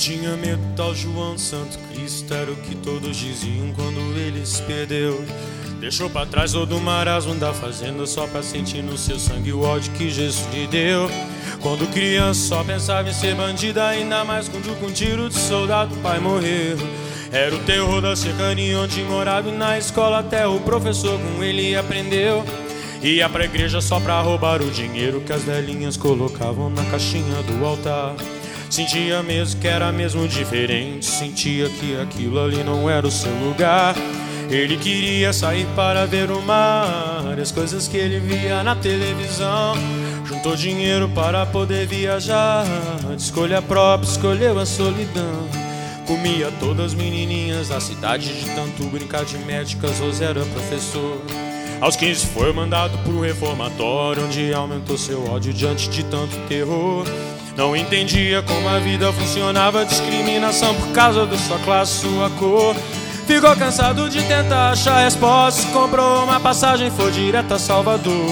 tinha medo, tal João Santo Cristo era o que todos diziam quando ele se perdeu. Deixou pra trás todo o marasmo da fazenda só pra sentir no seu sangue o ódio que Jesus lhe deu. Quando criança só pensava em ser bandida, ainda mais quando com tiro de soldado o pai morreu. Era o terror da cercania onde morava e na escola até o professor com ele aprendeu. Ia pra igreja só pra roubar o dinheiro que as velhinhas colocavam na caixinha do altar. Sentia mesmo que era mesmo diferente, sentia que aquilo ali não era o seu lugar. Ele queria sair para ver o mar, as coisas que ele via na televisão. Juntou dinheiro para poder viajar, de escolha própria, escolheu a solidão. Comia todas as menininhas da cidade de tanto brincar de médicas, Rosé era professor. Aos 15 foi mandado pro reformatório, onde aumentou seu ódio diante de tanto terror. Não entendia como a vida funcionava, discriminação por causa da sua classe, sua cor. Ficou cansado de tentar achar respostas, comprou uma passagem, foi direto a Salvador.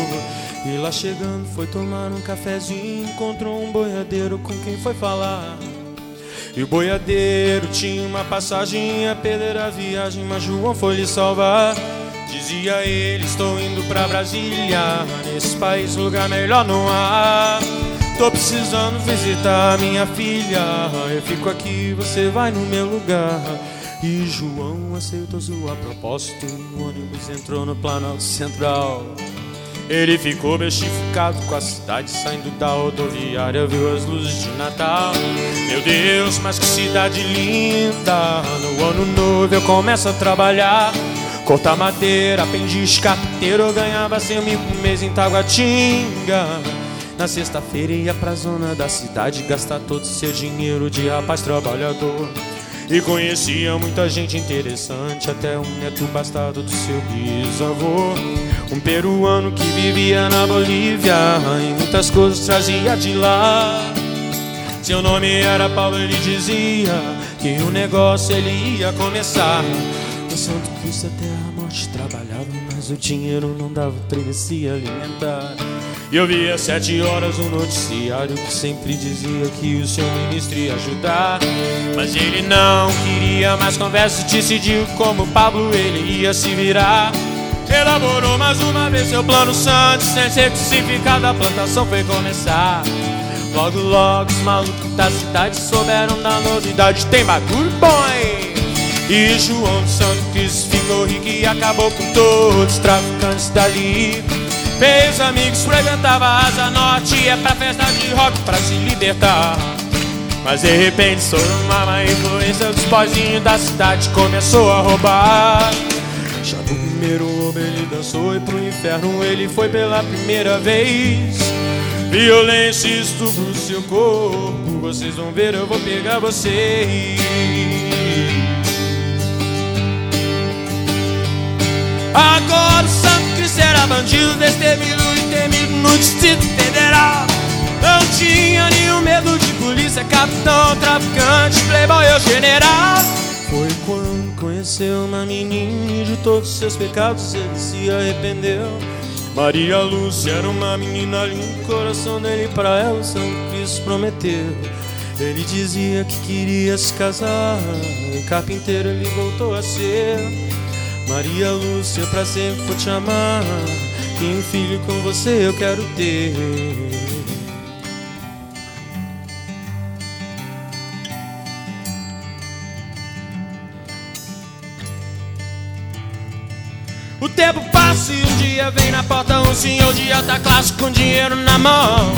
E lá chegando foi tomar um cafezinho, encontrou um boiadeiro com quem foi falar. E o boiadeiro tinha uma passagem a perder a viagem, mas João foi lhe salvar. Dizia ele, estou indo pra Brasília, nesse país lugar melhor não há. Tô precisando visitar minha filha. Eu fico aqui, você vai no meu lugar. E João aceitou sua proposta. O ônibus entrou no Planalto Central. Ele ficou bestificado com a cidade saindo da rodoviária, viu as luzes de Natal. Meu Deus, mas que cidade linda! No ano novo eu começo a trabalhar. Cortar madeira, aprendiz carpinteiro, eu ganhava cem mil por mês em Taguatinga. Na sexta-feira ia pra zona da cidade gastar todo seu dinheiro de rapaz trabalhador. E conhecia muita gente interessante, até um neto bastardo do seu bisavô. Um peruano que vivia na Bolívia e muitas coisas trazia de lá. Seu nome era Paulo, ele dizia que o negócio ele ia começar. No Santo Cristo até a morte trabalhava, mas o dinheiro não dava pra ele se alimentar. E eu via às sete horas um noticiário que sempre dizia que o seu ministro ia ajudar. Mas ele não queria mais conversa, decidiu como Pablo ele ia se virar. Elaborou mais uma vez seu plano santo, sem ser crucificado, a plantação foi começar. Logo, logo, os malucos da cidade souberam da novidade, tem bagulho boy. E João de Santo Cristo ficou rico e acabou com todos os traficantes dali. Fez amigos, frequentava a Asa Norte É pra festa de rock pra se libertar. Mas de repente, sob uma má influência dos boizinhos da cidade Começou a roubar. Já no primeiro homem ele dançou e pro inferno ele foi pela primeira vez. Violência e estupro seu corpo Vocês vão ver, eu vou pegar vocês. Agora o Santo Era bandido, destemido e temido no Distrito Federal. Não tinha nenhum medo de polícia, capitão, traficante, playboy ou general. Foi quando conheceu uma menina e de todos seus pecados ele se arrependeu. Maria Lúcia era uma menina linda, o coração dele pra ela o Santo Cristo prometeu. Ele dizia que queria se casar, e carpinteiro ele voltou a ser. Maria Lúcia, pra sempre vou te amar. E um filho com você eu quero ter. O tempo passa e um dia vem na porta um senhor de alta classe com dinheiro na mão.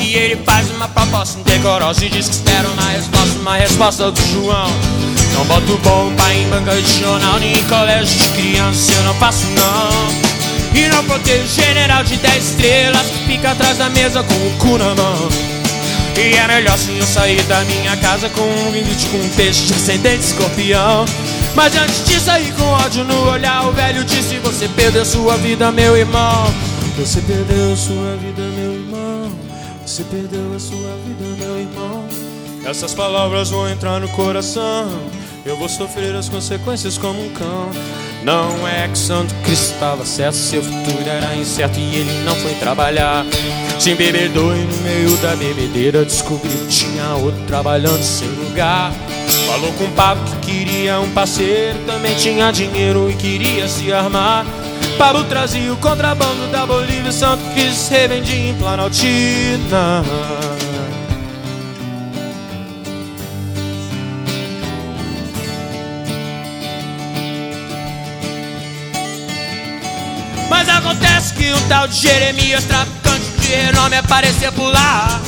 E ele faz uma proposta indecorosa e diz que espera uma resposta, uma resposta do João. Não boto bomba em banca de jornal nem em colégio de criança, eu não faço não. E não protejo general de 10 estrelas fica atrás da mesa com o cu na mão. E é melhor se eu sair da minha casa com um rinite com um peixe de ascendente escorpião. Mas antes de sair com ódio no olhar, o velho disse: Você perdeu sua vida, meu irmão. Você perdeu sua vida, meu irmão. Você perdeu a sua vida, meu irmão. Essas palavras vão entrar no coração. Eu vou sofrer as consequências como um cão. Não é que Santo Cristo estava certo, seu futuro era incerto e ele não foi trabalhar. Se embebedou e no meio da bebedeira descobriu que tinha outro trabalhando em seu lugar. Falou com o Pablo que queria um parceiro, também tinha dinheiro e queria se armar. Pablo trazia o contrabando da Bolívia, Santo Cristo revendia em Planaltina. Acontece que um tal de Jeremias, traficante de renome, apareceu por lá.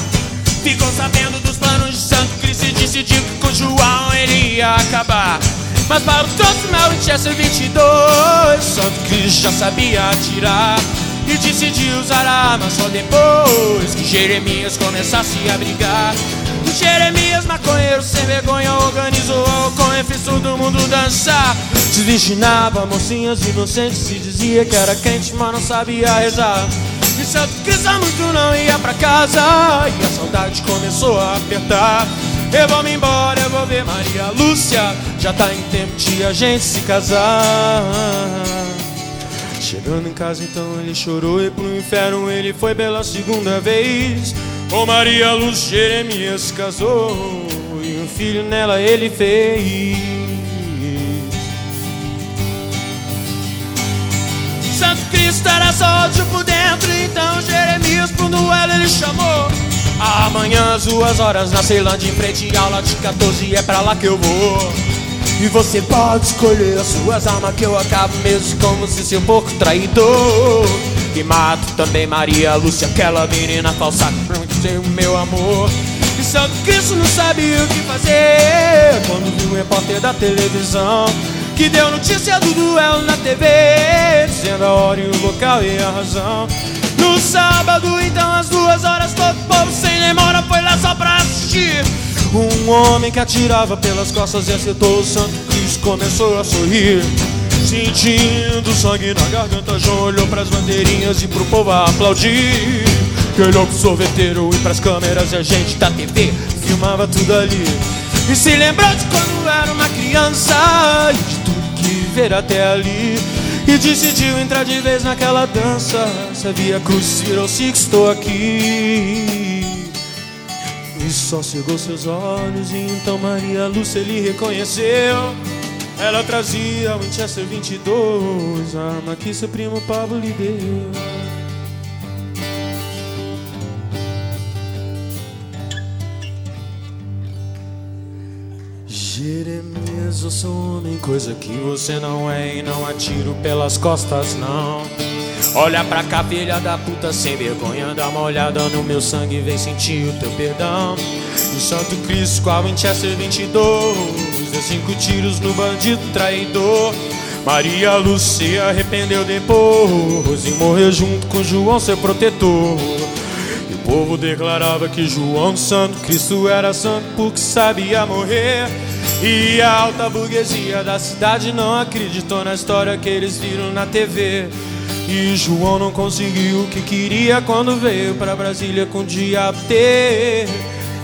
Ficou sabendo dos planos de Santo Cristo e decidiu que com João ele ia acabar. Mas para o trouxe meu Winchester 22, Santo Cristo já sabia atirar. E decidiu usar a arma só depois que Jeremias começasse a brigar. Jeremias, maconheiro sem vergonha, organizou com e fez todo mundo dançar. Desvirginava mocinhas inocentes, se dizia que era quente, mas não sabia rezar. E Santo Cristo muito não ia pra casa, e a saudade começou a apertar. Eu vou me embora, eu vou ver Maria Lúcia, já tá em tempo de a gente se casar. Chegando em casa então ele chorou e pro inferno ele foi pela segunda vez. Com Maria Luz Jeremias casou e um filho nela ele fez. Santo Cristo era só ódio por dentro, então Jeremias pro duelo ele chamou. Amanhã às duas horas na Ceilândia em frente à aula de 14 é pra lá que eu vou. E você pode escolher as suas armas que eu acabo mesmo como se seu porco traidor. E mato também Maria Lúcia, aquela menina falsa que o meu amor. E Santo Cristo não sabia o que fazer quando viu um repórter da televisão que deu notícia do duelo na TV, dizendo a hora e o local e a razão. No sábado, então, às duas horas, todo povo sem demora foi lá só pra assistir. Um homem que atirava pelas costas e acertou o Santo Cristo começou a sorrir. Sentindo sangue na garganta, João olhou pras bandeirinhas e pro povo a aplaudir. Que olhou pro sorveteiro e pras câmeras e a gente da TV filmava tudo ali. E se lembrou de quando era uma criança e de tudo que ver até ali. E decidiu entrar de vez naquela dança. Sabia cruz, virou se estou aqui. E só cegou seus olhos e então Maria Lúcia ele reconheceu Ela trazia o Winchester 22 A arma que seu primo Pablo lhe deu Jeremias, eu sou homem, coisa que você não é E não atiro pelas costas, não. Olha pra cá, filha da puta, sem vergonha Dá uma olhada no meu sangue, vem sentir o teu perdão. E Santo Cristo a Winchester 22 Deu cinco tiros no bandido traidor. Maria Lúcia arrependeu depois E morreu junto com João, seu protetor. E o povo declarava que João Santo Cristo era santo porque sabia morrer e a alta burguesia da cidade não acreditou na história que eles viram na TV. E João não conseguiu o que queria quando veio pra Brasília com o diabo ter.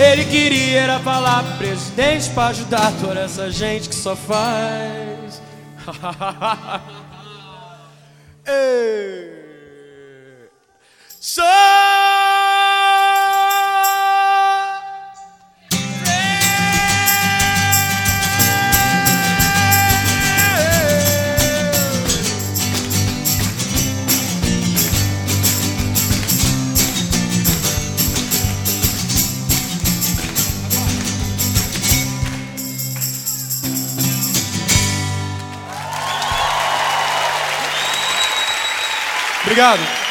Ele queria era falar pro presidente pra ajudar toda essa gente que só faz. Ei. Só Obrigado.